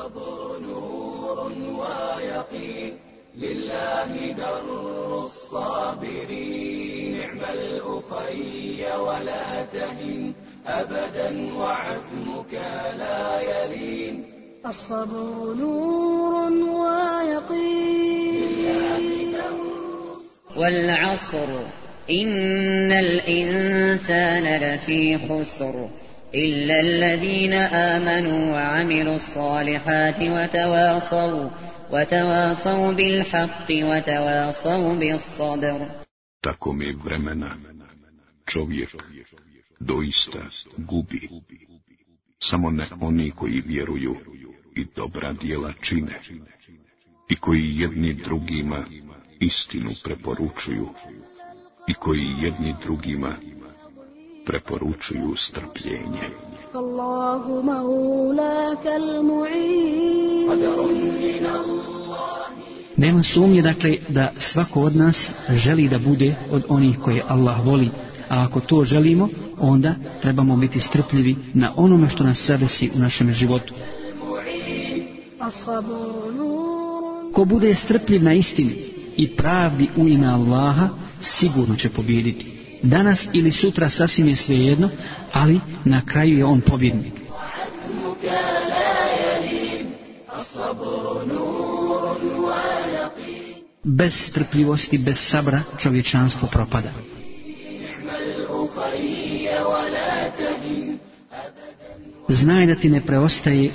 الصبر نور ويقين لله در الصابرين نعم الأخي ولا تهن أبدا وعزمك لا يلين الصبر نور ويقين والعصر إن الإنسان لفي خسر إلا الذين آمنوا وعملوا الصالحات وتواصوا وتواصوا بالحق وتواصوا بالصبر Tako mi vremena čovjek doista gubi. Samo ne oni koji vjeruju i dobra djela čine i koji jedni drugima istinu preporučuju i koji jedni drugima preporučuju strpljenje. Nema sumnje dakle da svako od nas želi da bude od onih koje Allah voli, a ako to želimo, onda trebamo biti strpljivi na onome što nas sadesi u našem životu. Ko bude strpljiv na istini i pravdi u ime Allaha, sigurno će pobijediti. Danas ili sutra sasvim je svejedno, ali na kraju je on pobjednik. Bez strpljivosti, bez sabra čovječanstvo propada. Znaj da ti ne preostaje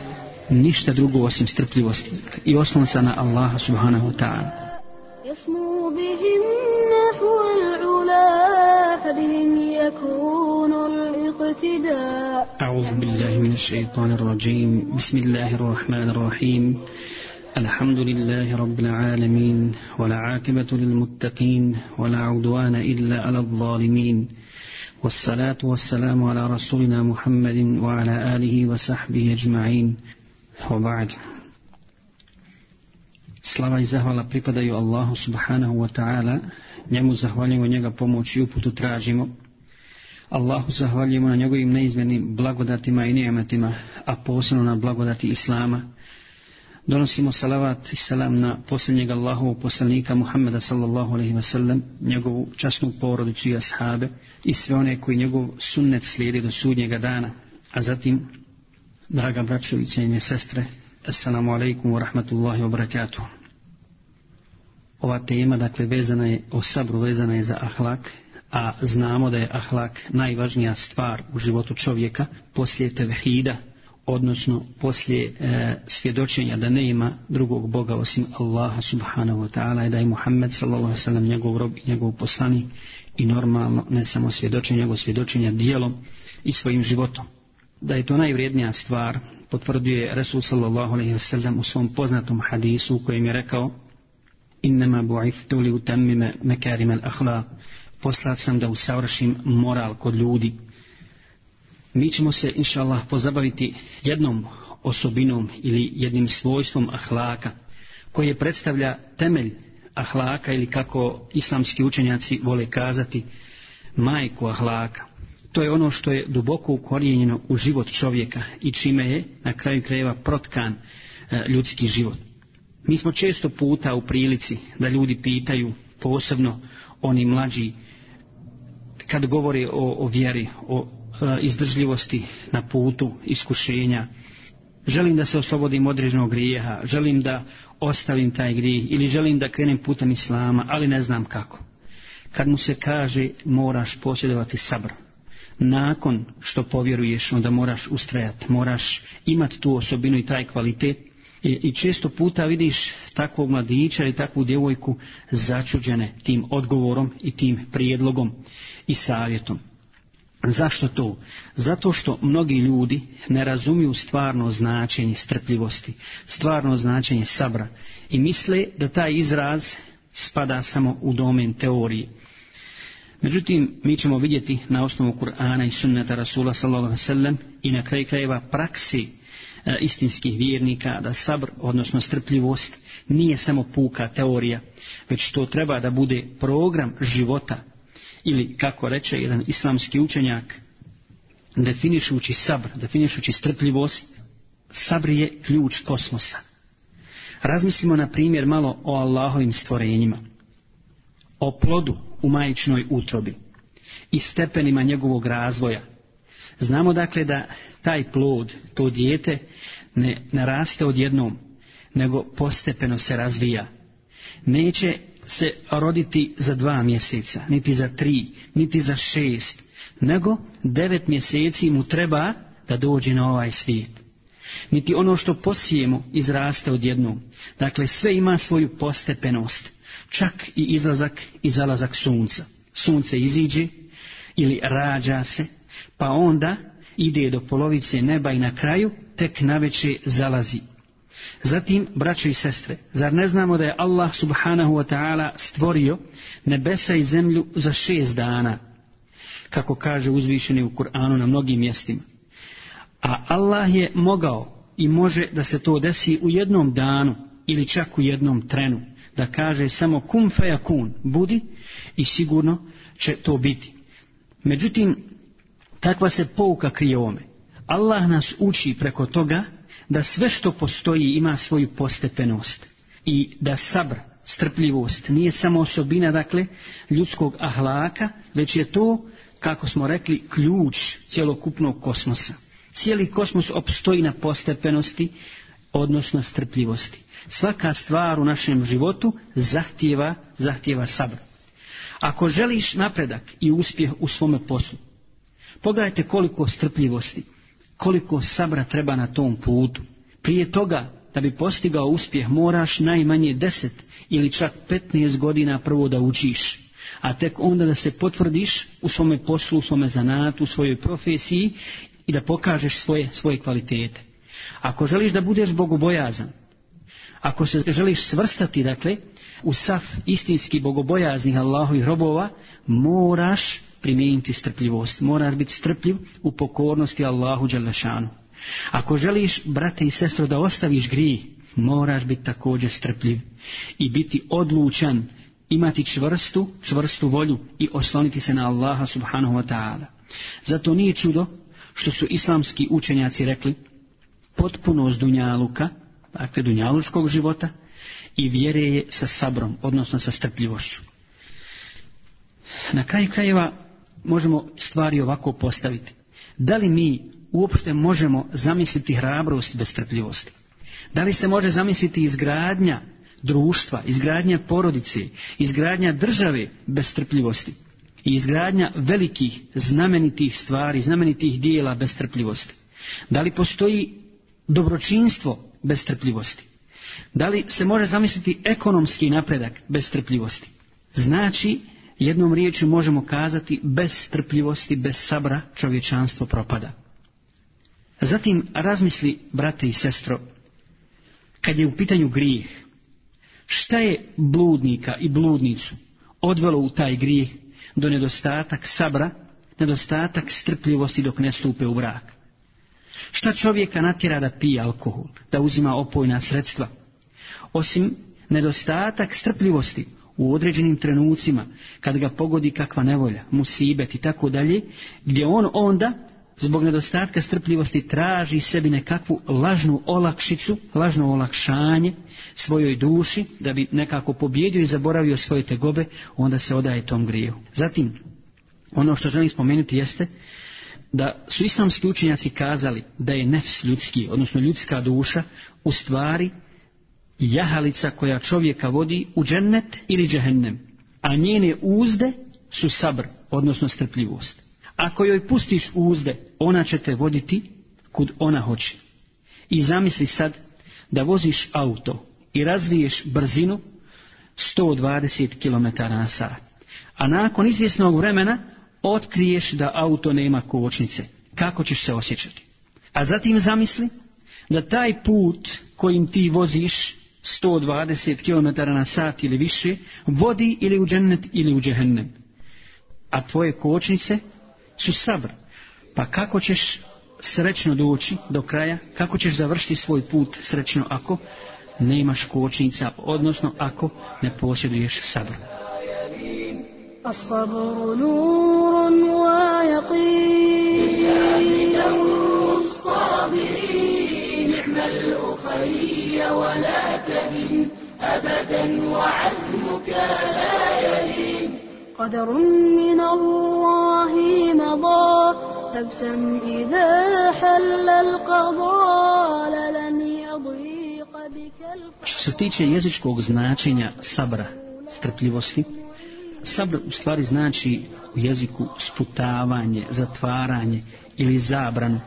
ništa drugo osim strpljivosti i oslon se na Allaha subhanahu ta'ala. الاقتداء أعوذ بالله من الشيطان الرجيم. بسم الله الرحمن الرحيم. الحمد لله رب العالمين والعاقبة للمتقين ولا عدوان إلا على الظالمين. والصلاة والسلام على رسولنا محمد وعلى آله وصحبه أجمعين. وبعد. Slava i zahvala pripadaju Allahu subhanahu wa ta'ala, njemu zahvaljujemo njega pomoć. Allahu zahvaljujemo na njegovim neizmjernim blagodatima i nijemetima, a posebno na blagodati Islama. Donosimo salavat i salam na posljednjeg Allahovog poslanika Muhammeda sallallahu alaihi wa sallam, njegovu časnu porodicu i ashabe i sve one koji njegov sunnet slijedi do sudnjega dana. A zatim, draga braćo i cijenje sestre, Assalamu alaikum wa rahmatullahi wa barakatuh. Ova tema, dakle, vezana je o sabru, vezana je za ahlak, a znamo da je ahlak najvažnija stvar u životu čovjeka poslije tevhida, odnosno poslije e, svjedočenja da ne ima drugog Boga osim Allaha subhanahu wa ta'ala i da je Muhammed sallallahu sallam njegov rob i njegov poslanik i normalno ne samo svjedočenja, nego svjedočenja dijelom i svojim životom. Da je to najvrijednija stvar potvrđuje Resul sallallahu alaihi wa sallam u svom poznatom hadisu u kojem je rekao innama bu'ithtu li utammime mekarim al akhlaq poslat sam da usavršim moral kod ljudi. Mi ćemo se inša Allah pozabaviti jednom osobinom ili jednim svojstvom ahlaka koje predstavlja temelj ahlaka ili kako islamski učenjaci vole kazati majku ahlaka. To je ono što je duboko ukorijenjeno u život čovjeka i čime je na kraju krajeva protkan e, ljudski život. Mi smo često puta u prilici da ljudi pitaju posebno oni mlađi kad govore o, o vjeri o e, izdržljivosti na putu iskušenja želim da se oslobodim određenog grijeha želim da ostavim taj grijeh ili želim da krenem putem islama ali ne znam kako. Kad mu se kaže moraš posjedovati sabr. Nakon što povjeruješ onda moraš ustrajati moraš imati tu osobinu i taj kvalitet I, I često puta vidiš takvog mladića i takvu djevojku začuđene tim odgovorom i tim prijedlogom i savjetom. Zašto to? Zato što mnogi ljudi ne razumiju stvarno značenje strpljivosti, stvarno značenje sabra i misle da taj izraz spada samo u domen teorije. Međutim, mi ćemo vidjeti na osnovu Kur'ana i sunnata Rasula sallallahu i na kraju krajeva praksi istinskih vjernika da sabr, odnosno strpljivost, nije samo puka teorija, već to treba da bude program života ili kako reče jedan islamski učenjak definišući sabr, definišući strpljivost sabr je ključ kosmosa. Razmislimo na primjer malo o Allahovim stvorenjima. O plodu u majičnoj utrobi i stepenima njegovog razvoja. Znamo dakle da taj plod, to dijete, ne naraste odjednom, nego postepeno se razvija. Neće se roditi za dva mjeseca, niti za tri, niti za šest, nego devet mjeseci mu treba da dođe na ovaj svijet. Niti ono što posijemo izraste odjednom. Dakle, sve ima svoju postepenost, čak i izlazak i zalazak sunca. Sunce iziđe ili rađa se, pa onda ide do polovice neba i na kraju tek naveče zalazi. Zatim, braćo i sestre, zar ne znamo da je Allah subhanahu wa ta'ala stvorio nebesa i zemlju za šest dana, kako kaže uzvišeni u Kur'anu na mnogim mjestima. A Allah je mogao i može da se to desi u jednom danu ili čak u jednom trenu, da kaže samo kum kun, budi i sigurno će to biti. Međutim, kakva se pouka krije ovome? Allah nas uči preko toga da sve što postoji ima svoju postepenost i da sabr, strpljivost nije samo osobina dakle ljudskog ahlaka, već je to, kako smo rekli, ključ cjelokupnog kosmosa. Cijeli kosmos opstoji na postepenosti, odnosno strpljivosti. Svaka stvar u našem životu zahtjeva, zahtjeva sabr. Ako želiš napredak i uspjeh u svome poslu, pogledajte koliko strpljivosti, koliko sabra treba na tom putu. Prije toga, da bi postigao uspjeh, moraš najmanje deset ili čak petnaest godina prvo da učiš, a tek onda da se potvrdiš u svome poslu, u svome zanatu, u svojoj profesiji i da pokažeš svoje, svoje kvalitete. Ako želiš da budeš bogobojazan, ako se želiš svrstati, dakle, u saf istinski bogobojaznih Allahovih robova, moraš primijeniti strpljivost. Moraš biti strpljiv u pokornosti Allahu Đalešanu. Ako želiš, brate i sestro, da ostaviš grije, moraš biti također strpljiv i biti odlučan, imati čvrstu, čvrstu volju i osloniti se na Allaha subhanahu wa ta'ala. Zato nije čudo što su islamski učenjaci rekli potpunost dunjaluka, dakle dunjalučkog života, i vjere je sa sabrom, odnosno sa strpljivošću. Na kraju krajeva možemo stvari ovako postaviti. Da li mi uopšte možemo zamisliti hrabrost bez strpljivosti? Da li se može zamisliti izgradnja društva, izgradnja porodice, izgradnja države bez strpljivosti? I izgradnja velikih, znamenitih stvari, znamenitih dijela bez strpljivosti? Da li postoji dobročinstvo bez strpljivosti? Da li se može zamisliti ekonomski napredak bez strpljivosti? Znači, jednom riječju možemo kazati bez strpljivosti, bez sabra čovječanstvo propada. Zatim razmisli, brate i sestro, kad je u pitanju grijeh, šta je bludnika i bludnicu odvelo u taj grijeh do nedostatak sabra, nedostatak strpljivosti dok ne stupe u brak? Šta čovjeka natjera da pije alkohol, da uzima opojna sredstva, osim nedostatak strpljivosti u određenim trenucima, kad ga pogodi kakva nevolja, musibet i tako dalje, gdje on onda, zbog nedostatka strpljivosti, traži sebi nekakvu lažnu olakšicu, lažno olakšanje svojoj duši, da bi nekako pobjedio i zaboravio svoje tegobe, onda se odaje tom griju. Zatim, ono što želim spomenuti jeste da su islamski učenjaci kazali da je nefs ljudski, odnosno ljudska duša, u stvari jahalica koja čovjeka vodi u džennet ili džehennem, a njene uzde su sabr, odnosno strpljivost. Ako joj pustiš uzde, ona će te voditi kud ona hoće. I zamisli sad da voziš auto i razviješ brzinu 120 km na sat. A nakon izvjesnog vremena otkriješ da auto nema kočnice. Kako ćeš se osjećati? A zatim zamisli da taj put kojim ti voziš 120 km na sat ili više, vodi ili u džennet ili u džehennem. A tvoje kočnice su sabr. Pa kako ćeš srećno doći do kraja, kako ćeš završiti svoj put srećno ako nemaš kočnica, odnosno ako ne posjeduješ sabr. الصبر نور ويقين الصابرين نعم الأخي ولا تهن أبدا وعزمك لا يلين قدر من الله مضى فابسم إذا حل القضاء لن يضيق بك الفضل Što se tiče jezičkog značenja sabra, strpljivosti, sabr u stvari znači u jeziku sputavanje, zatvaranje ili zabranu.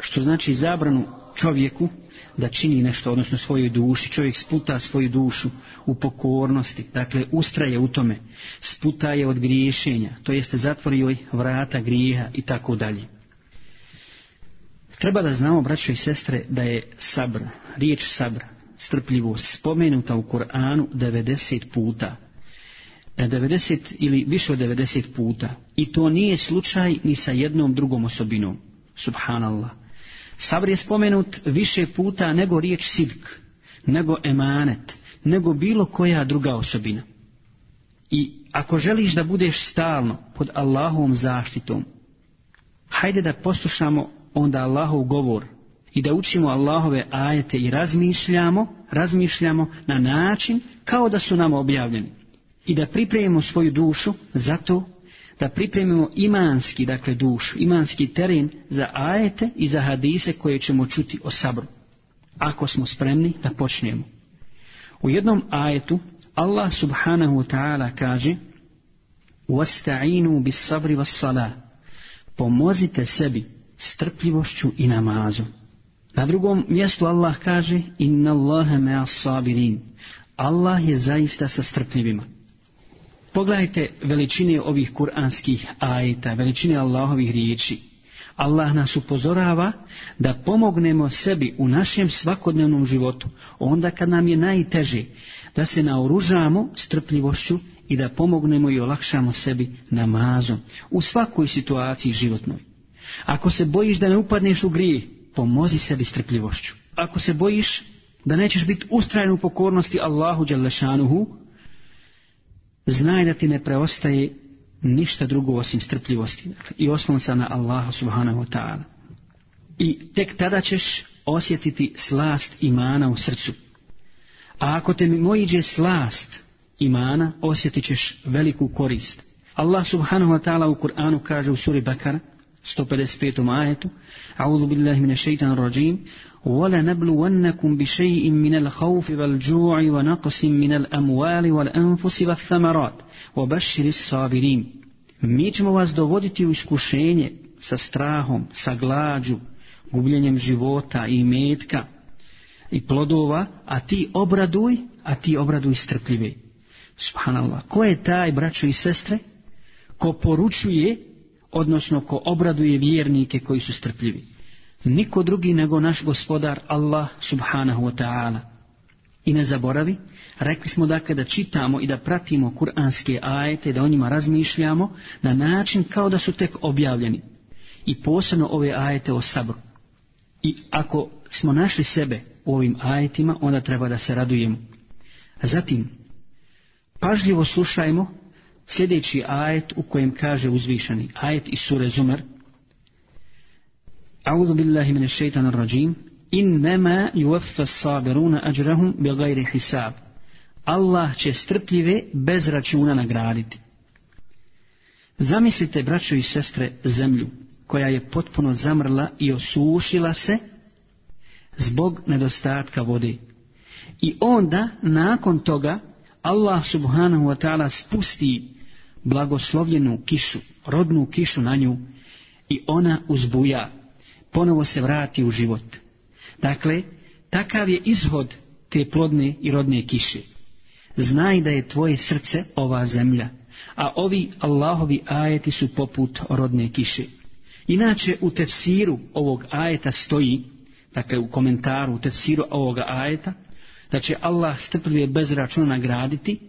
Što znači zabranu čovjeku da čini nešto, odnosno svojoj duši. Čovjek sputa svoju dušu u pokornosti, dakle ustraje u tome, sputa je od griješenja, to jeste zatvori joj vrata grijeha i tako dalje. Treba da znamo, braćo i sestre, da je sabr, riječ sabr, strpljivost, spomenuta u Koranu 90 puta. 90 ili više od 90 puta. I to nije slučaj ni sa jednom drugom osobinom. Subhanallah. Sabr je spomenut više puta nego riječ sidk, nego emanet, nego bilo koja druga osobina. I ako želiš da budeš stalno pod Allahovom zaštitom, hajde da poslušamo onda Allahov govor i da učimo Allahove ajete i razmišljamo, razmišljamo na način kao da su nam objavljeni. I da pripremimo svoju dušu za to da pripremimo imanski, dakle dušu, imanski teren za ajete i za hadise koje ćemo čuti o sabru. Ako smo spremni da počnemo. U jednom ajetu Allah subhanahu wa ta'ala kaže وَاسْتَعِينُوا بِالصَّبْرِ وَالصَّلَاةِ Pomozite sebi strpljivošću i namazom. Na drugom mjestu Allah kaže Inna Allahe mea sabirin. Allah je zaista sa strpljivima. Pogledajte veličine ovih kuranskih ajeta, veličine Allahovih riječi. Allah nas upozorava da pomognemo sebi u našem svakodnevnom životu, onda kad nam je najteže, da se naoružamo strpljivošću i da pomognemo i olakšamo sebi namazom u svakoj situaciji životnoj. Ako se bojiš da ne upadneš u grije, pomozi sebi strpljivošću. Ako se bojiš da nećeš biti ustrajen u pokornosti Allahu Đalešanuhu, znaj da ti ne preostaje ništa drugo osim strpljivosti dakle, i oslonca na Allaha subhanahu wa ta'ala. I tek tada ćeš osjetiti slast imana u srcu. A ako te mimo iđe slast imana, osjetit ćeš veliku korist. Allah subhanahu wa ta'ala u Kur'anu kaže u suri Bakara, 155. ajetu, A'udhu billahi mine šeitan rajim, وَلَنَبْلُوَنَّكُمْ بِشَيْءٍ مِنَ الْخَوْفِ وَالْجُوعِ وَنَقْصٍ مِنَ الْأَمْوَالِ وَالْأَنفُسِ وَالثَّمَرَاتِ وَبَشِّرِ الصَّابِرِينَ Mi ćemo vas dovoditi u iskušenje sa strahom, sa glađu, gubljenjem života i metka i plodova, a ti obraduj, a ti obraduj strpljive. Subhanallah. Ko je taj, braćo i sestre, ko poručuje, odnosno ko obraduje vjernike koji su strpljivi? Niko drugi nego naš gospodar Allah subhanahu wa ta'ala. I ne zaboravi, rekli smo dakle da čitamo i da pratimo kuranske ajete, da o njima razmišljamo na način kao da su tek objavljeni. I posebno ove ajete o sabru. I ako smo našli sebe u ovim ajetima, onda treba da se radujemo. Zatim, pažljivo slušajmo sljedeći ajet u kojem kaže uzvišeni, ajet iz sure Zumer, أعوذ بالله من الشيطان الرجيم إنما يوفى الصابرون أجرهم بغير حساب Allah će strpljive bez računa nagraditi. Zamislite, braćo i sestre, zemlju koja je potpuno zamrla i osušila se zbog nedostatka vode. I onda, nakon toga, Allah subhanahu wa ta'ala spusti blagoslovljenu kišu, rodnu kišu na nju i ona uzbuja ponovo se vrati u život. Dakle, takav je izhod te plodne i rodne kiše. Znaj da je tvoje srce ova zemlja, a ovi Allahovi ajeti su poput rodne kiše. Inače, u tefsiru ovog ajeta stoji, dakle u komentaru u tefsiru ovoga ajeta, da će Allah strpljive bez računa nagraditi,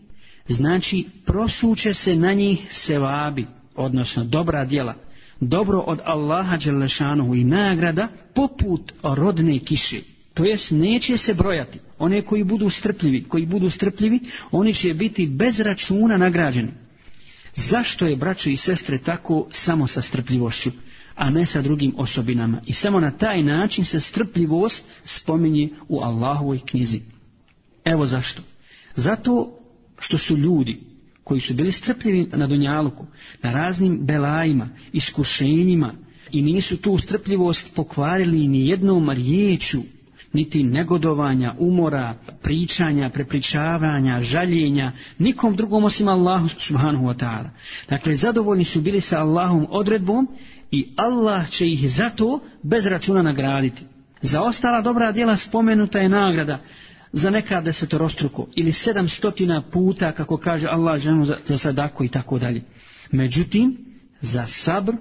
znači prosuće se na njih sevabi, odnosno dobra djela, dobro od Allaha Đelešanuhu i nagrada poput rodne kiše. To jest neće se brojati. One koji budu strpljivi, koji budu strpljivi, oni će biti bez računa nagrađeni. Zašto je, braćo i sestre, tako samo sa strpljivošću? a ne sa drugim osobinama. I samo na taj način se strpljivost spominje u Allahovoj knjizi. Evo zašto. Zato što su ljudi koji su bili strpljivi na Dunjaluku, na raznim belajima, iskušenjima i nisu tu strpljivost pokvarili ni jednom riječu, niti negodovanja, umora, pričanja, prepričavanja, žaljenja, nikom drugom osim Allahu subhanahu wa ta'ala. Dakle, zadovoljni su bili sa Allahom odredbom i Allah će ih zato bez računa nagraditi. Za ostala dobra djela spomenuta je nagrada za neka desetorostruko ili sedamstotina puta kako kaže Allah ženu za, za sadaku i tako dalje. Međutim, za sabr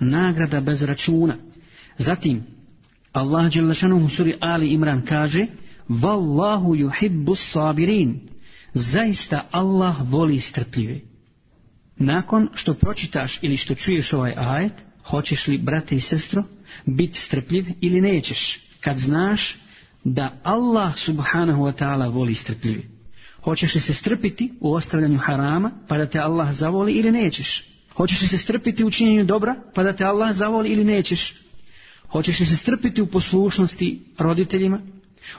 nagrada bez računa. Zatim, Allah Đelešanom u suri Ali Imran kaže Wallahu yuhibbu sabirin Zaista Allah voli strpljive. Nakon što pročitaš ili što čuješ ovaj ajet, hoćeš li, brate i sestro, biti strpljiv ili nećeš, kad znaš da Allah subhanahu wa ta'ala voli strpljivi. Hoćeš li se strpiti u ostavljanju harama, pa da te Allah zavoli ili nećeš? Hoćeš li se strpiti u činjenju dobra, pa da te Allah zavoli ili nećeš? Hoćeš li se strpiti u poslušnosti roditeljima,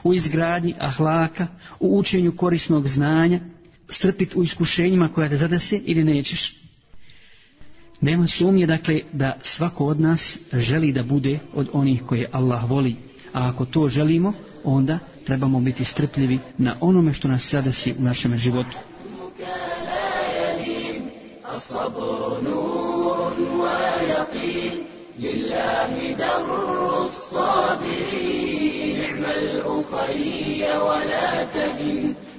u izgradnji ahlaka, u učenju korisnog znanja, strpiti u iskušenjima koja te zadese ili nećeš? Nema sumnje, dakle, da svako od nas želi da bude od onih koje Allah voli. A ako to želimo, onda trebamo biti strpljivi na onome što nas zadesi u našem životu.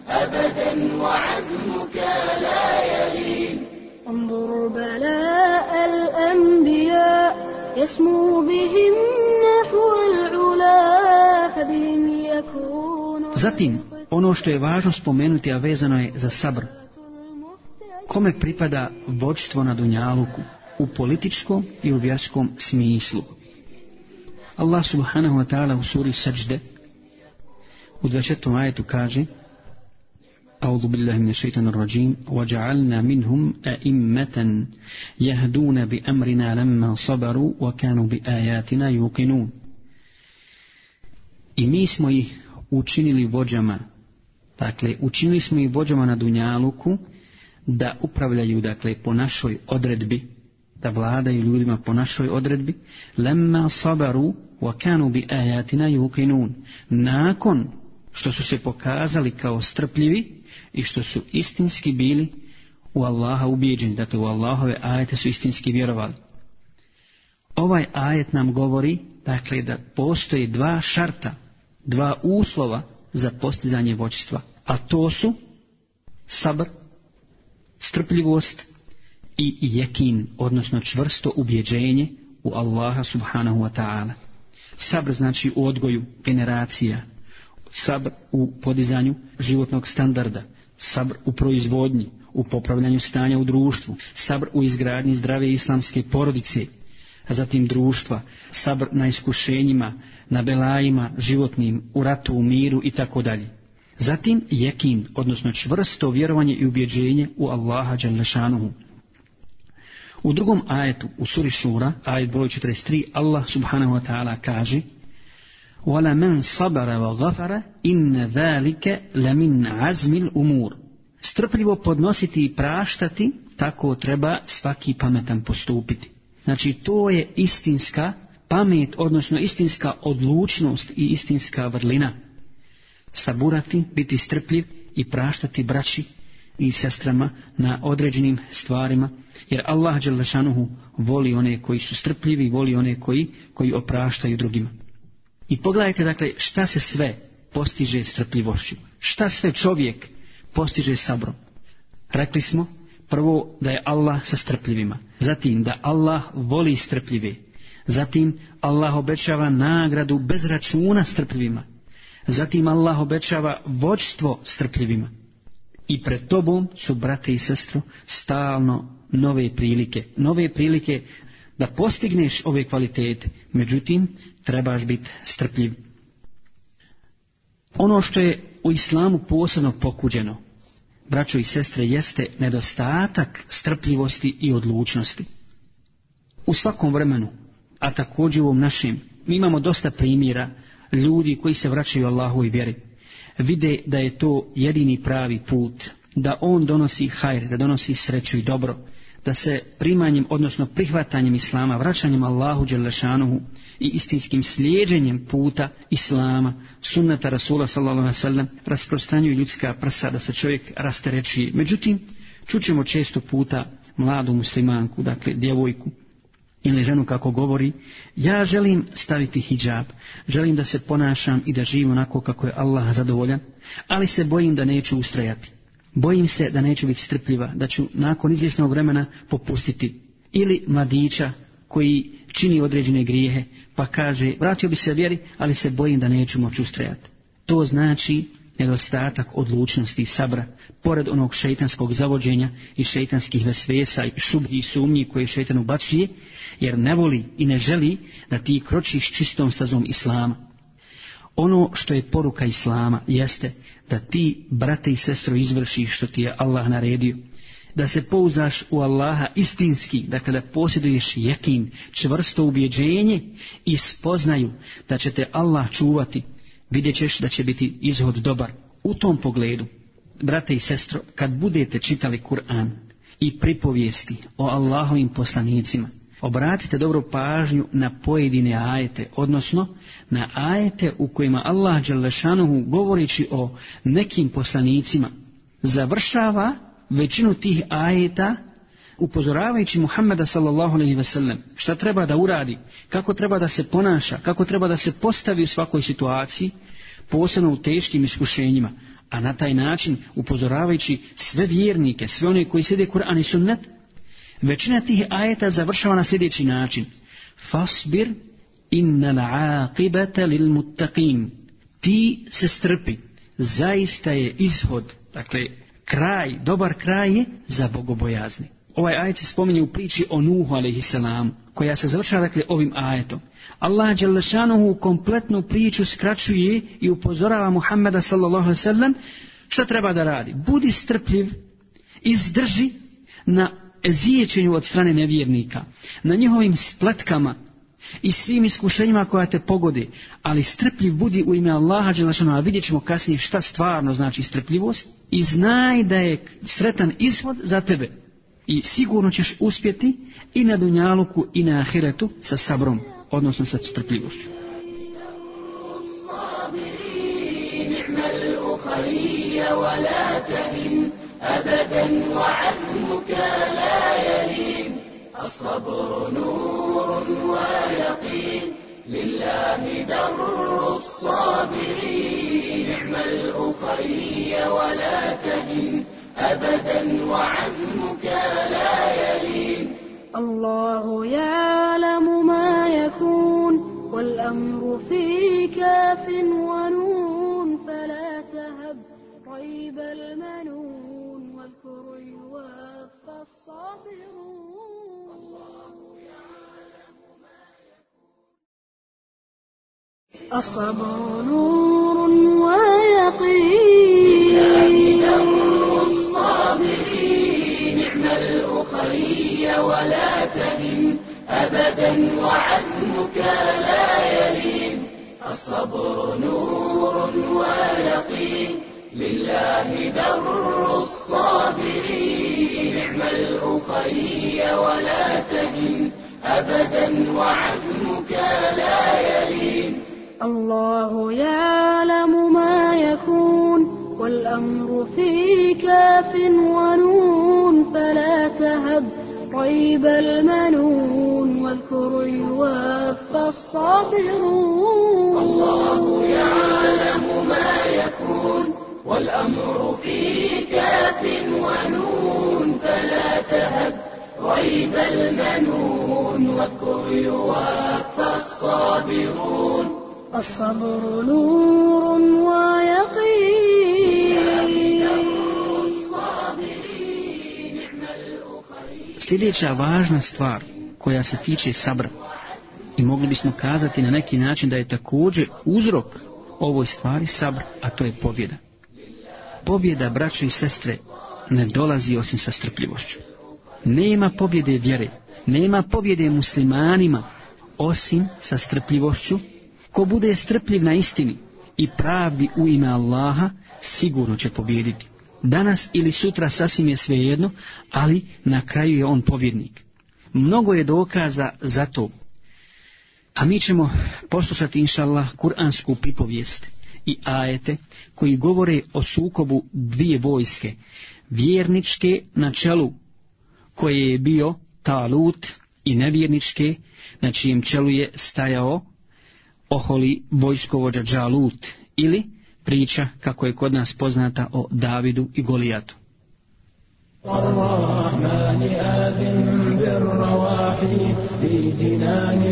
أبدا وعزمك لا يلين انظر بلاء الأنبياء يسمو بهم نحو العلا فبهم Zatim, ono što je važno spomenuti, a vezano je za sabr, kome pripada vođstvo na Dunjaluku u političkom i u vjerskom smislu. Allah subhanahu wa ta'ala u suri Sajde u 24. ajetu kaže أعوذ بالله من الشيطان الرجيم وجعلنا منهم أئمة يهدون بأمرنا لما صبروا وكانوا بآياتنا يوقنون i mi smo ih učinili vođama, dakle učinili smo ih vođama na Dunjaluku da upravljaju dakle po našoj odredbi da vladaju ljudima po našoj odredbi. Lemma sabaru wa kanu bi ayatina yuqinun. Nakon što su se pokazali kao strpljivi i što su istinski bili u Allaha ubijeđeni. Dakle u Allahove ajete su istinski vjerovali. Ovaj ajet nam govori dakle da postoji dva šarta dva uslova za postizanje vođstva a to su sabr strpljivost i jekin, odnosno čvrsto ubjeđenje u Allaha subhanahu wa ta'ala. Sabr znači u odgoju generacija, sabr u podizanju životnog standarda, sabr u proizvodnji, u popravljanju stanja u društvu, sabr u izgradnji zdrave islamske porodice, a zatim društva, sabr na iskušenjima, na belajima životnim, u ratu, u miru i tako dalje. Zatim jekin, odnosno čvrsto vjerovanje i ubjeđenje u Allaha Đalešanuhu. U drugom ajetu, u suri Šura, ajet broj 43, Allah subhanahu wa ta'ala kaže وَلَا مَنْ صَبَرَ وَغَفَرَ إِنَّ ذَلِكَ لَمِنْ عَزْمِ الْأُمُورِ Strpljivo podnositi i praštati, tako treba svaki pametan postupiti. Znači, to je istinska pamet, odnosno istinska odlučnost i istinska vrlina saburati, biti strpljiv i praštati braći i sestrama na određenim stvarima, jer Allah Đelešanuhu voli one koji su strpljivi, voli one koji, koji opraštaju drugima. I pogledajte dakle šta se sve postiže strpljivošću, šta sve čovjek postiže sabrom. Rekli smo prvo da je Allah sa strpljivima, zatim da Allah voli strpljive, zatim Allah obećava nagradu bez računa strpljivima, Zatim Allah obećava vođstvo strpljivima. I pred tobom su, brate i sestro, stalno nove prilike. Nove prilike da postigneš ove kvalitete. Međutim, trebaš biti strpljiv. Ono što je u islamu posebno pokuđeno, braćo i sestre, jeste nedostatak strpljivosti i odlučnosti. U svakom vremenu, a također u ovom našem. Mi imamo dosta primjera ljudi koji se vraćaju Allahu i vjeri. Vide da je to jedini pravi put, da on donosi hajr, da donosi sreću i dobro, da se primanjem, odnosno prihvatanjem Islama, vraćanjem Allahu Đelešanuhu i istinskim slijeđenjem puta Islama, sunnata Rasula sallallahu sallam, rasprostranjuju ljudska prsa da se čovjek rastereći. Međutim, čućemo često puta mladu muslimanku, dakle djevojku, ili ženu kako govori, ja želim staviti hijab, želim da se ponašam i da živim onako kako je Allah zadovoljan, ali se bojim da neću ustrajati. Bojim se da neću biti strpljiva, da ću nakon izvjesnog vremena popustiti. Ili mladića koji čini određene grijehe, pa kaže, vratio bi se vjeri, ali se bojim da neću moći ustrajati. To znači nedostatak odlučnosti i sabra, pored onog šeitanskog zavođenja i šeitanskih vesvesa i šubhi i sumnji koje šeitan ubacuje, jer ne voli i ne želi da ti kročiš čistom stazom Islama. Ono što je poruka Islama jeste da ti, brate i sestro, izvršiš što ti je Allah naredio, da se pouzdaš u Allaha istinski, dakle da posjeduješ jekin, čvrsto ubjeđenje i spoznaju da će te Allah čuvati, vidjet ćeš da će biti izhod dobar. U tom pogledu, brate i sestro, kad budete čitali Kur'an i pripovijesti o Allahovim poslanicima, obratite dobro pažnju na pojedine ajete, odnosno na ajete u kojima Allah Đalešanuhu govoreći o nekim poslanicima završava većinu tih ajeta upozoravajući Muhammeda sallallahu alaihi sellem šta treba da uradi, kako treba da se ponaša, kako treba da se postavi u svakoj situaciji, posebno u teškim iskušenjima, a na taj način upozoravajući sve vjernike, sve one koji sjede Kur'an i sunnet, Većina tih ajeta završava na sljedeći način. Fasbir inna l'aqibata lil muttaqin. Ti se strpi. Zaista je ishod, dakle kraj, dobar kraj je za bogobojazni. Ovaj ajet se spominje u priči o Nuhu a.s. koja se završava dakle ovim ajetom. Allah Đalešanuhu kompletnu priču skraćuje i upozorava Muhammeda sallallahu sallam šta treba da radi. Budi strpljiv, izdrži na eziječenju od strane nevjernika, na njihovim spletkama i svim iskušenjima koja te pogode, ali strpljiv budi u ime Allaha Đelešana, a vidjet ćemo kasnije šta stvarno znači strpljivost i znaj da je sretan ishod za tebe i sigurno ćeš uspjeti i na Dunjaluku i na Ahiretu sa sabrom, odnosno sa strpljivošću. لله در الصابرين نعم الأخي ولا تهن أبدا وعزمك الله يعلم ما يكون والأمر في كاف ونون فلا تهب ريب المنون الصبر نور ويقين. ولا تهن أبدا وعزمك لا يلين. الصبر نور ويقين. لله در الصابرين. نعم الأخي ولا تهن أبدا وعزمك لا يلين. الله يعلم ما يكون والأمر في كاف ونون. فلا تهب ريب المنون واذكر يوفى الصابرون. الله يعلم ما يكون والأمر في كاف ونون. فلا تهب ريب المنون واذكر يوفى الصابرون. الصبر نور ويقين. Sljedeća važna stvar koja se tiče sabra i mogli bismo kazati na neki način da je također uzrok ovoj stvari sabr, a to je pobjeda. Pobjeda, braće i sestre, ne dolazi osim sa strpljivošću. Nema pobjede vjere, nema pobjede muslimanima osim sa strpljivošću. Ko bude strpljiv na istini i pravdi u ime Allaha, sigurno će pobjediti. Danas ili sutra sasvim je svejedno, ali na kraju je on pobjednik. Mnogo je dokaza za to. A mi ćemo poslušati, inša kuransku pripovijest i ajete koji govore o sukobu dvije vojske, vjerničke na čelu koje je bio Talut i nevjerničke na čijem čelu je stajao oholi vojskovođa Džalut ili priča kako je kod nas poznata o Davidu i Golijatu. في جنان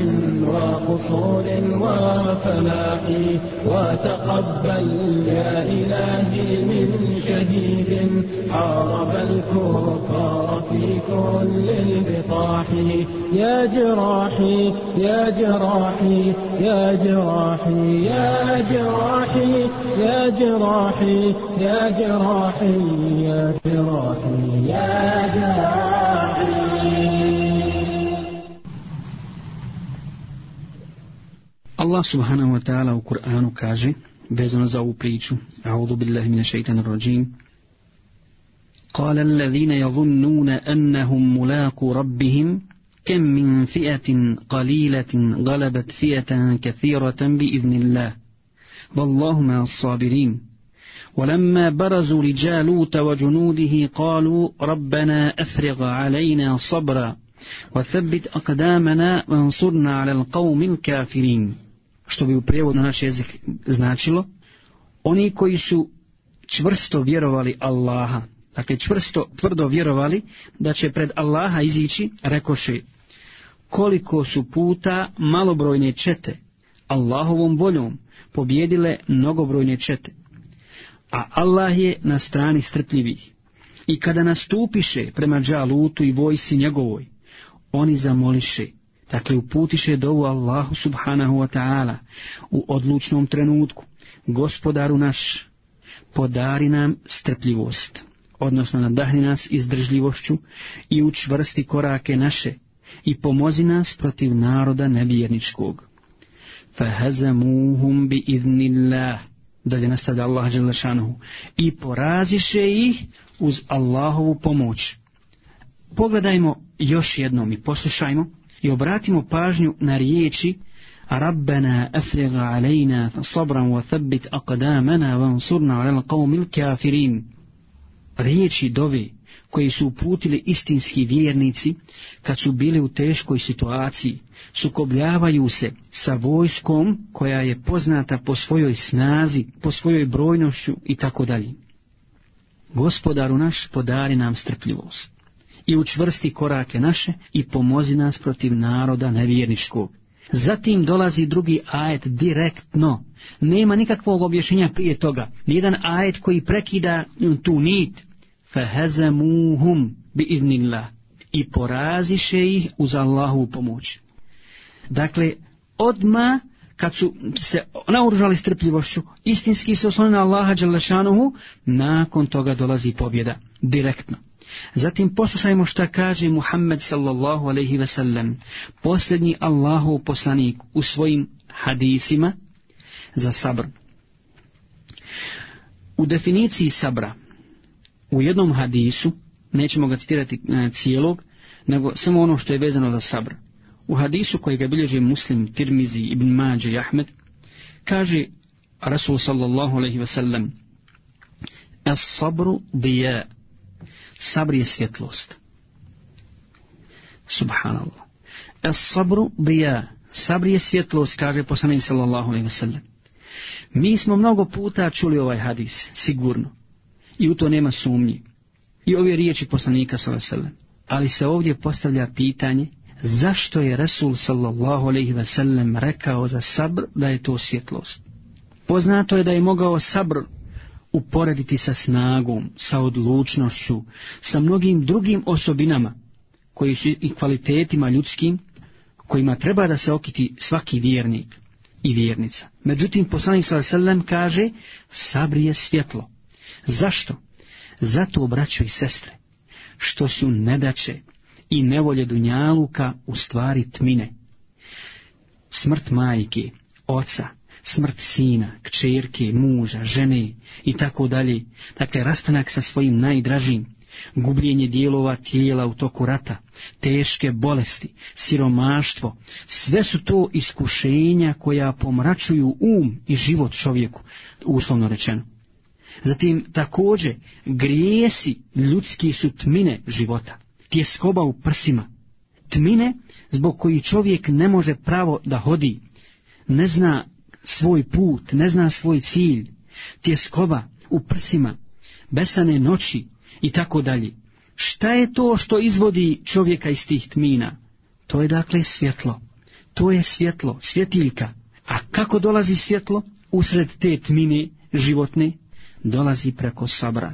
وقصور وفلاح. وتقبل يا إلهي من شهيد حارب الكفار في كل البطاح. يا جراحي يا جراحي يا جراحي يا جراحي يا جراحي يا جراحي يا جراحي يا جراحي. Allah subhanahu wa ta'ala u Kur'anu kaže, vezano za ovu priču, a'udhu billahi rajim, قال الذين يظنون أنهم ملاقو ربهم كم من فئة قليلة غلبت فئة كثيرة بإذن الله والله مع الصابرين ولما برزوا لجالوت وجنوده قالوا ربنا أفرغ علينا صبرا وثبت أقدامنا وانصرنا على القوم الكافرين što bi u prijevodu na naš jezik značilo, oni koji su čvrsto vjerovali Allaha, dakle čvrsto, tvrdo vjerovali da će pred Allaha izići, rekoše, koliko su puta malobrojne čete Allahovom voljom pobjedile mnogobrojne čete. A Allah je na strani strpljivih. I kada nastupiše prema džalutu i vojsi njegovoj, oni zamoliše, dakle uputiše dovu Allahu subhanahu wa ta'ala u odlučnom trenutku, gospodaru naš, podari nam strpljivost, odnosno nadahni nas izdržljivošću i učvrsti korake naše i pomozi nas protiv naroda nevjerničkog. فَهَزَمُوهُمْ بِإِذْنِ اللَّهِ Dalje nastavlja Allah Đelešanuhu. I poraziše ih uz Allahovu pomoć. Pogledajmo još jednom i poslušajmo i obratimo pažnju na riječi Rabbena afriga alejna sabran wa thabbit aqdamana wa ansurna ala qawmil kafirin. Riječi dove koji su uputili istinski vjernici kad su bili u teškoj situaciji, sukobljavaju se sa vojskom koja je poznata po svojoj snazi, po svojoj brojnošću i tako dalje. Gospodaru naš podari nam strpljivost i učvrsti korake naše i pomozi nas protiv naroda nevjerničkog. Zatim dolazi drugi ajet direktno. Nema nikakvog objašnjenja prije toga. Nijedan ajet koji prekida tu nit. Fehezemuhum bi iznillah. I poraziše ih uz Allahu pomoć. Dakle, odma kad su se naoružali strpljivošću, istinski se oslonili na Allaha Đalešanuhu, nakon toga dolazi pobjeda. Direktno. Zatim poslušajmo šta kaže Muhammed sallallahu alaihi ve sellem, posljednji Allahov poslanik u svojim hadisima za sabr. U definiciji sabra, u jednom hadisu, nećemo ga citirati e, cijelog, nego samo ono što je vezano za sabr. U hadisu koji ga bilježi muslim, Tirmizi, Ibn Mađe i Ahmed, kaže Rasul sallallahu alaihi ve sellem, as sabru dija, sabr je svjetlost. Subhanallah. Es sabru bija, sabr je svjetlost, kaže poslanik sallallahu alaihi wasallam. Mi smo mnogo puta čuli ovaj hadis, sigurno. I u to nema sumnji. I ove riječi poslanika sallallahu alaihi wasallam. Ali se ovdje postavlja pitanje, zašto je Rasul sallallahu alaihi wasallam rekao za sabr da je to svjetlost? Poznato je da je mogao sabr uporediti sa snagom, sa odlučnošću, sa mnogim drugim osobinama koji su i kvalitetima ljudskim kojima treba da se okiti svaki vjernik i vjernica. Međutim, poslanik sallam kaže, sabri je svjetlo. Zašto? Zato, braćo i sestre, što su nedaće i nevolje Dunjaluka u stvari tmine. smrt majke, oca, smrt sina, kćerke, muža, žene i tako dalje. Dakle, rastanak sa svojim najdražim, gubljenje dijelova tijela u toku rata, teške bolesti, siromaštvo, sve su to iskušenja koja pomračuju um i život čovjeku, uslovno rečeno. Zatim također grijesi ljudski su tmine života, tjeskoba u prsima, tmine zbog koji čovjek ne može pravo da hodi, ne zna svoj put, ne zna svoj cilj, tjeskoba u prsima, besane noći i tako dalje. Šta je to što izvodi čovjeka iz tih tmina? To je dakle svjetlo. To je svjetlo, svjetiljka. A kako dolazi svjetlo? Usred te tmine životne, dolazi preko sabra.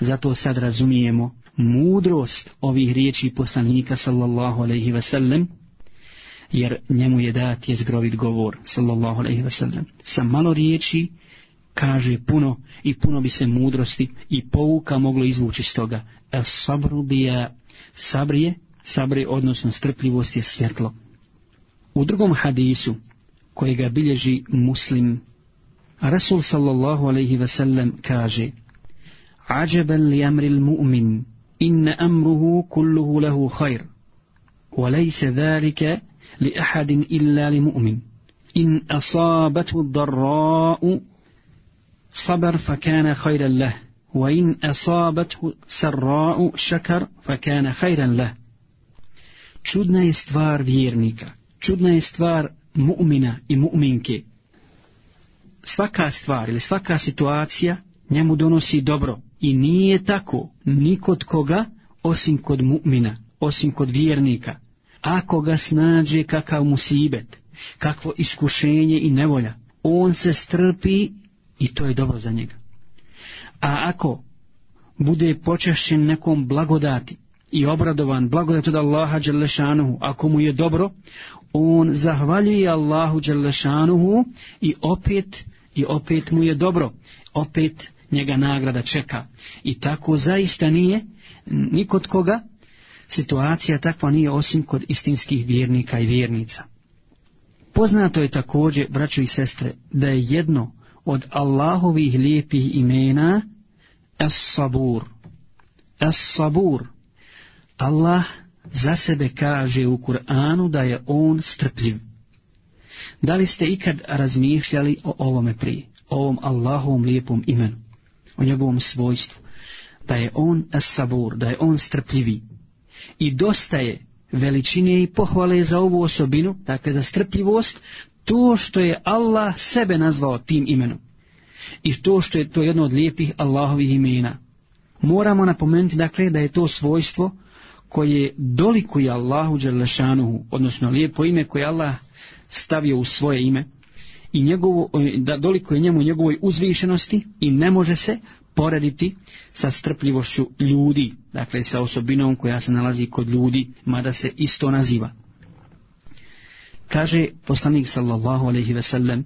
Zato sad razumijemo mudrost ovih riječi poslanika sallallahu alaihi wasallam, jer njemu je dat je zgrovit govor, sallallahu alaihi wasallam. Sa malo riječi kaže puno i puno bi se mudrosti i pouka moglo izvući s toga. El sabru dija sabrije, sabrije odnosno strpljivost je svjetlo. U drugom hadisu kojega bilježi muslim, Rasul sallallahu alaihi wasallam kaže Ađeban li amril mu'min, inna amruhu kulluhu lahu hajr, wa lejse dhalike لأحد إلا لمؤمن إن أصابته الضراء صبر فكان خيرا له وإن أصابته سراء شكر فكان خيرا له Čudna je stvar vjernika, čudna je stvar mu'mina i mu'minke, svaka stvar ili svaka situacija njemu donosi dobro i nije tako ni kod koga osim kod mu'mina, osim kod vjernika. Ako ga snađe kakav musibet, kakvo iskušenje i nevolja, on se strpi i to je dobro za njega. A ako bude počešćen nekom blagodati i obradovan blagodat od Allaha Đelešanuhu, ako mu je dobro, on zahvaljuje Allahu Đelešanuhu i opet i opet mu je dobro, opet njega nagrada čeka. I tako zaista nije ni kod koga situacija takva nije osim kod istinskih vjernika i vjernica. Poznato je također, braćo i sestre, da je jedno od Allahovih lijepih imena Es-Sabur. Es-Sabur. Allah za sebe kaže u Kur'anu da je on strpljiv. Da li ste ikad razmišljali o ovome prije, o ovom Allahovom lijepom imenu, o njegovom svojstvu, da je on as-sabur, da je on strpljivi. I dosta je veličine i pohvale za ovu osobinu, dakle za strpljivost, to što je Allah sebe nazvao tim imenom. I to što je to jedno od lijepih Allahovih imena. Moramo napomenuti dakle da je to svojstvo koje dolikuje Allahu Đelešanuhu, odnosno lijepo ime koje Allah stavio u svoje ime i njegovo, da doliko je njemu njegovoj uzvišenosti i ne može se porediti sa strpljivošću ljudi, dakle sa osobinom koja se nalazi kod ljudi, mada se isto naziva. Kaže poslanik sallallahu alaihi ve sellem,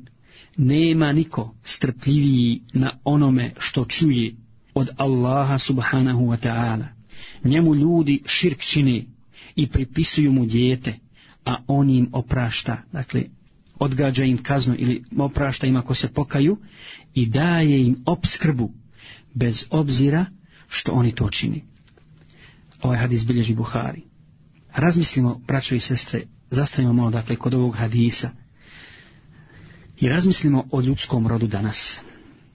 nema niko strpljiviji na onome što čuje od Allaha subhanahu wa ta'ala. Njemu ljudi širk čine i pripisuju mu dijete, a on im oprašta, dakle, odgađa im kaznu ili oprašta im ako se pokaju i daje im obskrbu bez obzira što oni to čini. Ovaj hadis bilježi Buhari. Razmislimo, braćo i sestre, zastavimo malo dakle kod ovog hadisa i razmislimo o ljudskom rodu danas,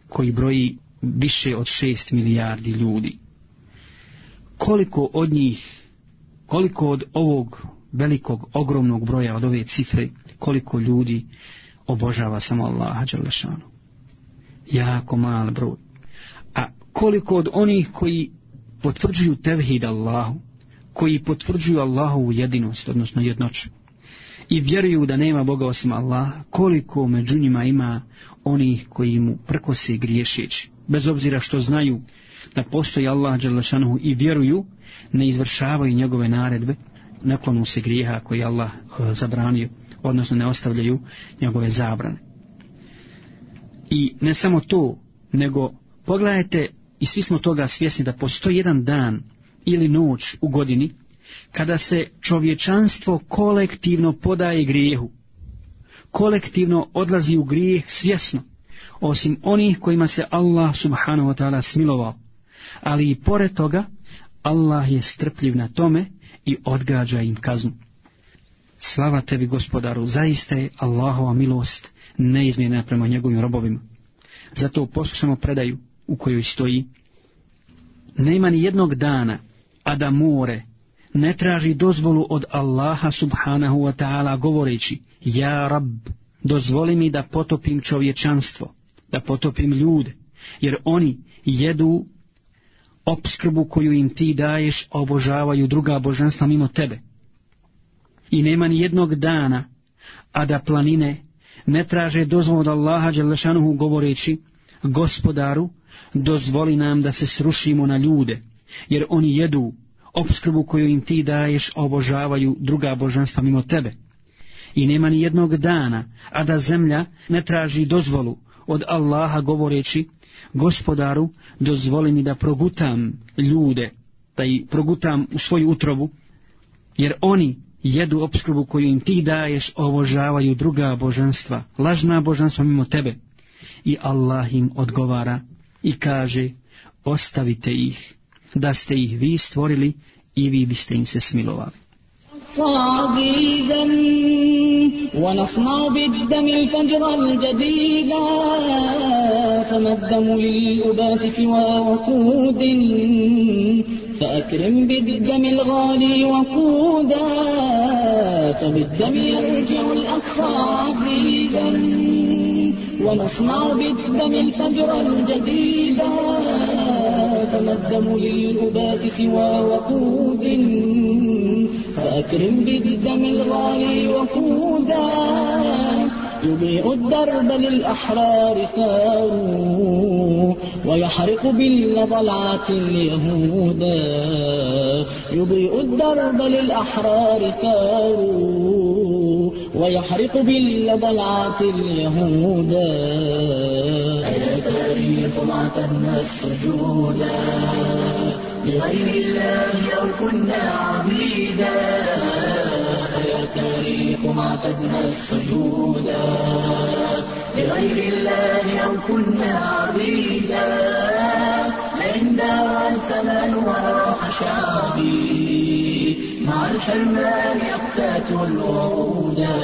koji broji više od šest milijardi ljudi. Koliko od njih, koliko od ovog velikog, ogromnog broja od ove cifre koliko ljudi obožava samo Allaha Đalešanu. Jako mal broj. Koliko od onih koji potvrđuju tevhid Allahu, koji potvrđuju Allahovu jedinost, odnosno jednoću, i vjeruju da nema Boga osim Allaha, koliko među njima ima onih koji mu prkose griješeći, bez obzira što znaju da postoji Allah Đalešanu i vjeruju, ne izvršavaju njegove naredbe, ne klonu se grijeha koji Allah uh, zabranio, odnosno ne ostavljaju njegove zabrane. I ne samo to, nego pogledajte, i svi smo toga svjesni da postoji jedan dan ili noć u godini, kada se čovječanstvo kolektivno podaje grijehu. kolektivno odlazi u grijeh svjesno, osim onih kojima se Allah subhanahu wa ta'ala smilovao. Ali i pored toga, Allah je strpljiv na tome i odgađa im kaznu. Slava tebi gospodaru, zaista je Allahova milost neizmjena prema njegovim robovima. Zato poslušamo predaju u kojoj stoji Nema ni jednog dana, a da more ne traži dozvolu od Allaha subhanahu wa ta'ala govoreći Ja Rab, dozvoli mi da potopim čovječanstvo, da potopim ljude, jer oni jedu opskrbu koju im ti daješ, obožavaju druga božanstva mimo tebe. I nema ni jednog dana, a da planine ne traže dozvolu od Allaha Đelešanuhu govoreći, gospodaru, dozvoli nam da se srušimo na ljude, jer oni jedu opskrbu koju im ti daješ, obožavaju druga božanstva mimo tebe. I nema ni jednog dana, a da zemlja ne traži dozvolu od Allaha govoreći, gospodaru, dozvoli mi da progutam ljude, da ih progutam u svoju utrobu, jer oni jedu opskrbu koju im ti daješ, obožavaju druga božanstva, lažna božanstva mimo tebe. I Allah im odgovara i kaže, ostavite ih, da ste ih vi stvorili i vi biste im se smilovali. صعيدا ونصنع بالدم الفجر الجديدا فما الدم للأبات سوى وقود فأكرم بالدم الغالي وقودا فبالدم يرجع الأقصى عزيزا ونصنع بالدم الفجر الجديدا فما الدم للأبات سوى وقود. فأكرم بالدم الغالي وقودا. يضيء الدرب للأحرار ثار ويحرق باللظلعة اليهودا يضيء الدرب للأحرار ثار ويحرق باللظلعة اليهودا أيا تاريخ معتدنا السجودا. لغير الله أو كنا عبيدا. يا تاريخ معتدنا السجودا. لغير الله أو كنا عبيدا. لئن دار الزمان وراح شعبي. مع الحرمان يقتات الورودا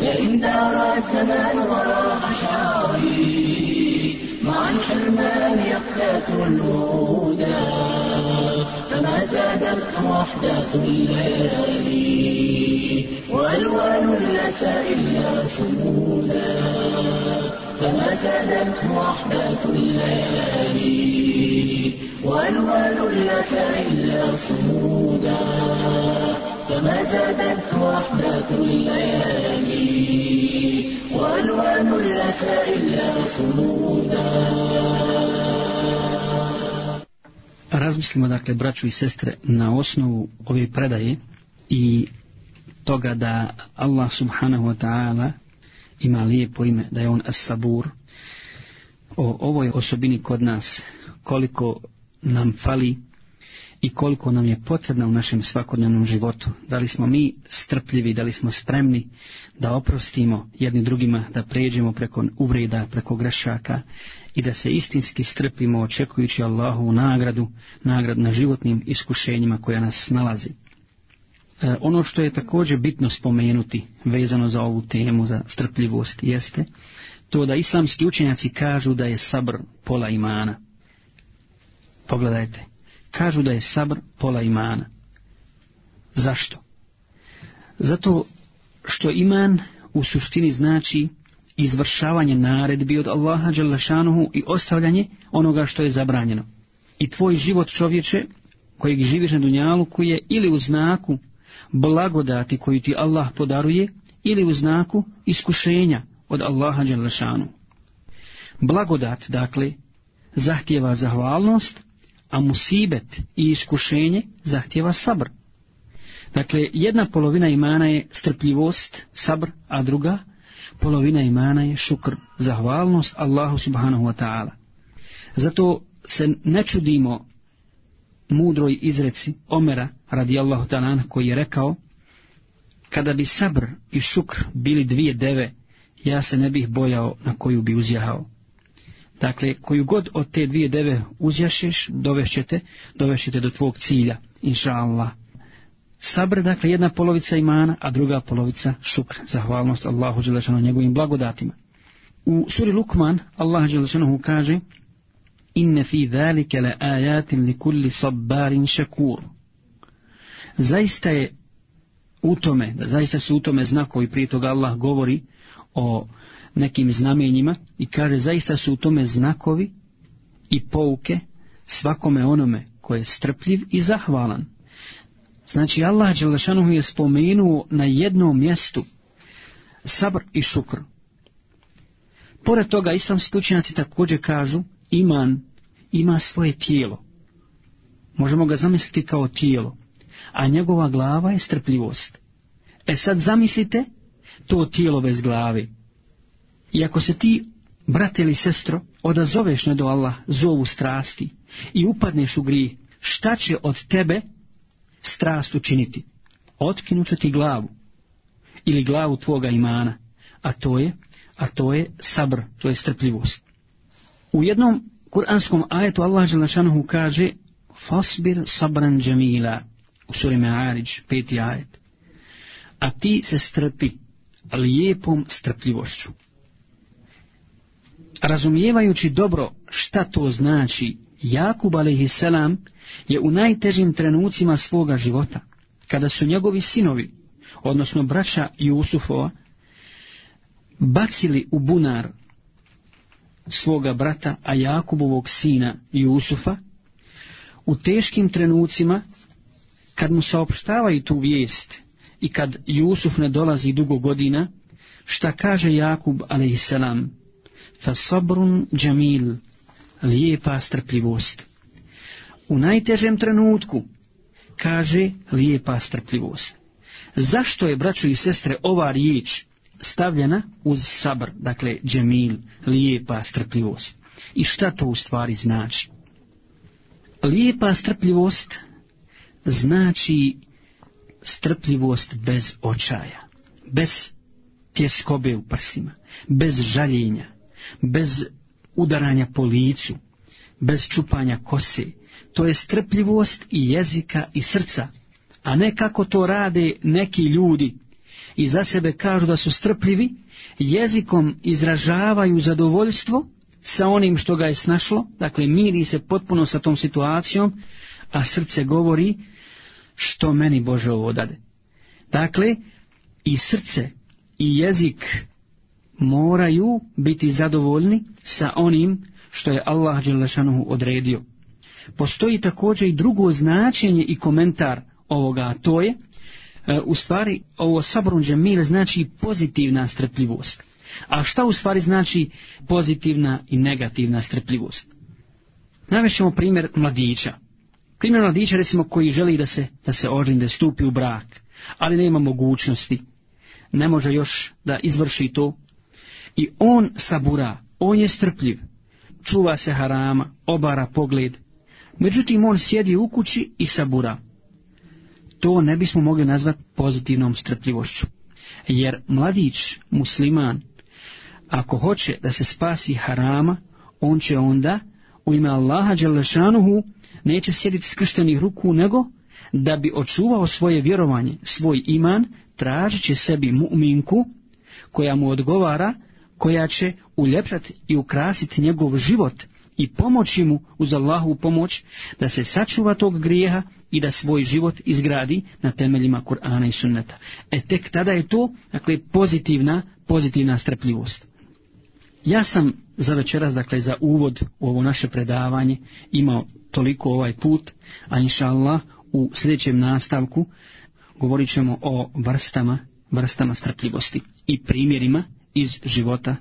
لئن دار الزمان وراح شعبي مع الحرمان يقتات الورودا فما زادت وحدة الليالي وألوان الأسى إلا سمودا فما زادت وحدة الليالي وألوان الأسى إلا صمودا فما زادت وحدة الليالي وألوان الأسى إلا صمودا Razmislimo dakle, braću i sestre, na osnovu ove predaje i toga da Allah subhanahu wa ta'ala ima lijepo ime, da je on as-sabur, o ovoj osobini kod nas, koliko nam fali i koliko nam je potrebna u našem svakodnevnom životu. Da li smo mi strpljivi, da li smo spremni da oprostimo jedni drugima, da pređemo preko uvreda, preko grešaka i da se istinski strpimo očekujući Allahovu nagradu, nagradu na životnim iskušenjima koja nas nalazi. E, ono što je također bitno spomenuti vezano za ovu temu, za strpljivost, jeste to da islamski učenjaci kažu da je sabr pola imana. Pogledajte, kažu da je sabr pola imana. Zašto? Zato što iman u suštini znači izvršavanje naredbi od Allaha Đalešanuhu i ostavljanje onoga što je zabranjeno. I tvoj život čovječe, kojeg živiš na dunjalu, koji je ili u znaku blagodati koju ti Allah podaruje, ili u znaku iskušenja od Allaha Đalešanuhu. Blagodat, dakle, zahtjeva zahvalnost, a musibet i iskušenje zahtjeva sabr. Dakle, jedna polovina imana je strpljivost, sabr, a druga polovina imana je šukr, zahvalnost Allahu subhanahu wa ta'ala. Zato se ne čudimo mudroj izreci Omera radijallahu ta'ala koji je rekao kada bi sabr i šukr bili dvije deve, ja se ne bih bojao na koju bi uzjahao. Dakle, koju god od te dvije deve uzjašeš, dovešćete, dovešćete do tvog cilja, inša Allah. Sabr, dakle, jedna polovica imana, a druga polovica šukr, zahvalnost Allahu Đelešanu njegovim blagodatima. U suri Lukman, Allah Đelešanu kaže, Inne fi dhalike le ajatin li kulli sabbarin šakur. Zaista je u tome, zaista su u tome znakovi, prije toga Allah govori o nekim znamenjima i kaže zaista su u tome znakovi i pouke svakome onome koji je strpljiv i zahvalan. Znači Allah Đelešanuhu je spomenuo na jednom mjestu sabr i šukr. Pored toga islamski učenjaci također kažu iman ima svoje tijelo. Možemo ga zamisliti kao tijelo, a njegova glava je strpljivost. E sad zamislite to tijelo bez glave. I ako se ti, brate ili sestro, odazoveš ne do Allah zovu strasti i upadneš u grih, šta će od tebe strast učiniti? Otkinuće ti glavu ili glavu tvoga imana, a to je, a to je sabr, to je strpljivost. U jednom kuranskom ajetu Allah Đelešanuhu kaže Fasbir sabran džemila u suri Me'arić, peti ajet. A ti se strpi lijepom strpljivošću. Razumijevajući dobro šta to znači, Jakub a.s. je u najtežim trenucima svoga života, kada su njegovi sinovi, odnosno braća Jusufova, bacili u bunar svoga brata, a Jakubovog sina Jusufa, u teškim trenucima, kad mu saopštavaju tu vijest i kad Jusuf ne dolazi dugo godina, šta kaže Jakub a.s. Fa sabrun džamil, lijepa strpljivost. U najtežem trenutku, kaže lijepa strpljivost. Zašto je, braćo i sestre, ova riječ stavljena uz sabr, dakle džemil, lijepa strpljivost? I šta to u stvari znači? Lijepa strpljivost znači strpljivost bez očaja, bez tjeskobe u prsima, bez žaljenja, bez udaranja po licu, bez čupanja kose. To je strpljivost i jezika i srca, a ne kako to rade neki ljudi i za sebe kažu da su strpljivi, jezikom izražavaju zadovoljstvo sa onim što ga je snašlo, dakle miri se potpuno sa tom situacijom, a srce govori što meni Bože ovo dade. Dakle, i srce i jezik moraju biti zadovoljni sa onim što je Allah Đelešanuhu odredio. Postoji također i drugo značenje i komentar ovoga, a to je, e, u stvari, ovo sabrun džemil znači pozitivna strpljivost. A šta u stvari znači pozitivna i negativna strpljivost? Navešćemo primjer mladića. Primjer mladića recimo koji želi da se, da se oženi, da stupi u brak, ali nema mogućnosti. Ne može još da izvrši to. I on sabura, on je strpljiv, čuva se harama, obara pogled. Međutim, on sjedi u kući i sabura. To ne bismo mogli nazvati pozitivnom strpljivošću. Jer mladić, musliman, ako hoće da se spasi harama, on će onda u ime Allaha Đalešanuhu neće sjediti skrštenih ruku, nego da bi očuvao svoje vjerovanje, svoj iman, tražit će sebi mu'minku koja mu odgovara, koja će uljepšati i ukrasiti njegov život i pomoći mu uz Allahu pomoć da se sačuva tog grijeha i da svoj život izgradi na temeljima Kur'ana i sunneta. E tek tada je to, dakle, pozitivna, pozitivna strpljivost. Ja sam za večeras, dakle za uvod u ovo naše predavanje imao toliko ovaj put, a inša Allah u sljedećem nastavku govorit ćemo o vrstama, vrstama strpljivosti i primjerima iz života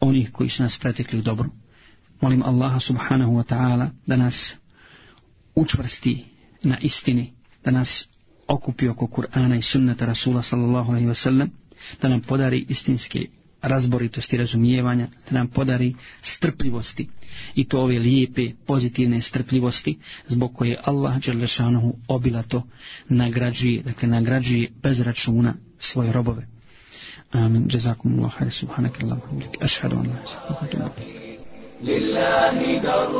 onih koji su nas pretekli u dobru. Molim Allaha subhanahu wa ta'ala da nas učvrsti na istini, da nas okupi oko Kur'ana i sunnata Rasula sallallahu alaihi wa sallam, da nam podari istinske razboritosti razumijevanja, da nam podari strpljivosti i to ove lijepe, pozitivne strpljivosti zbog koje Allah Đalešanohu obilato nagrađuje, dakle nagrađuje bez računa svoje robove. Amin. Jazakum Allah, hajde, subhanak Allah, ašhadu an la ilaha لله در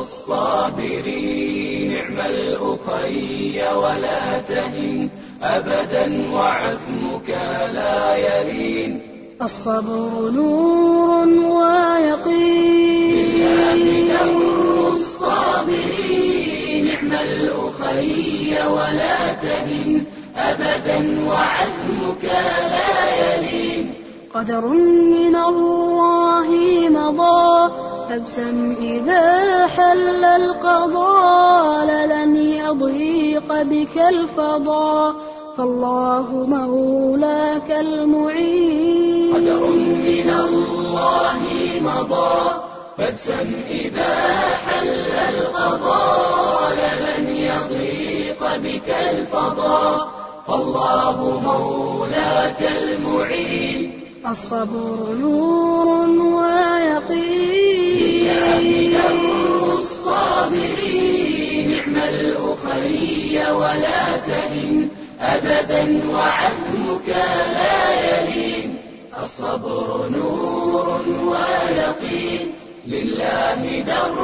الصابرين. نعم الأخي ولا تهن أبدا وعزمك لا يلين. الصبر نور ويقين. لله در الصابرين. نعم الأخي ولا تهن أبدا وعزمك لا يلين قدر من الله مضى. فابسم إذا حل القضاء لن يضيق بك الفضاء. فالله مولاك المعين. قدر من الله مضى. فابسم إذا حل القضاء لن يضيق بك الفضاء. فالله مولاك المعين. الصبر نور ويقين. لله در الصابرين. نعم الأخي ولا تهن أبدا وعزمك لا يلين. الصبر نور ويقين. لله در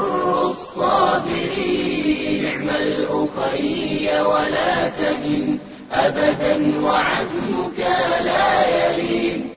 الصابرين. نعم الأخي ولا تهن أبدا وعزمك لا يلين.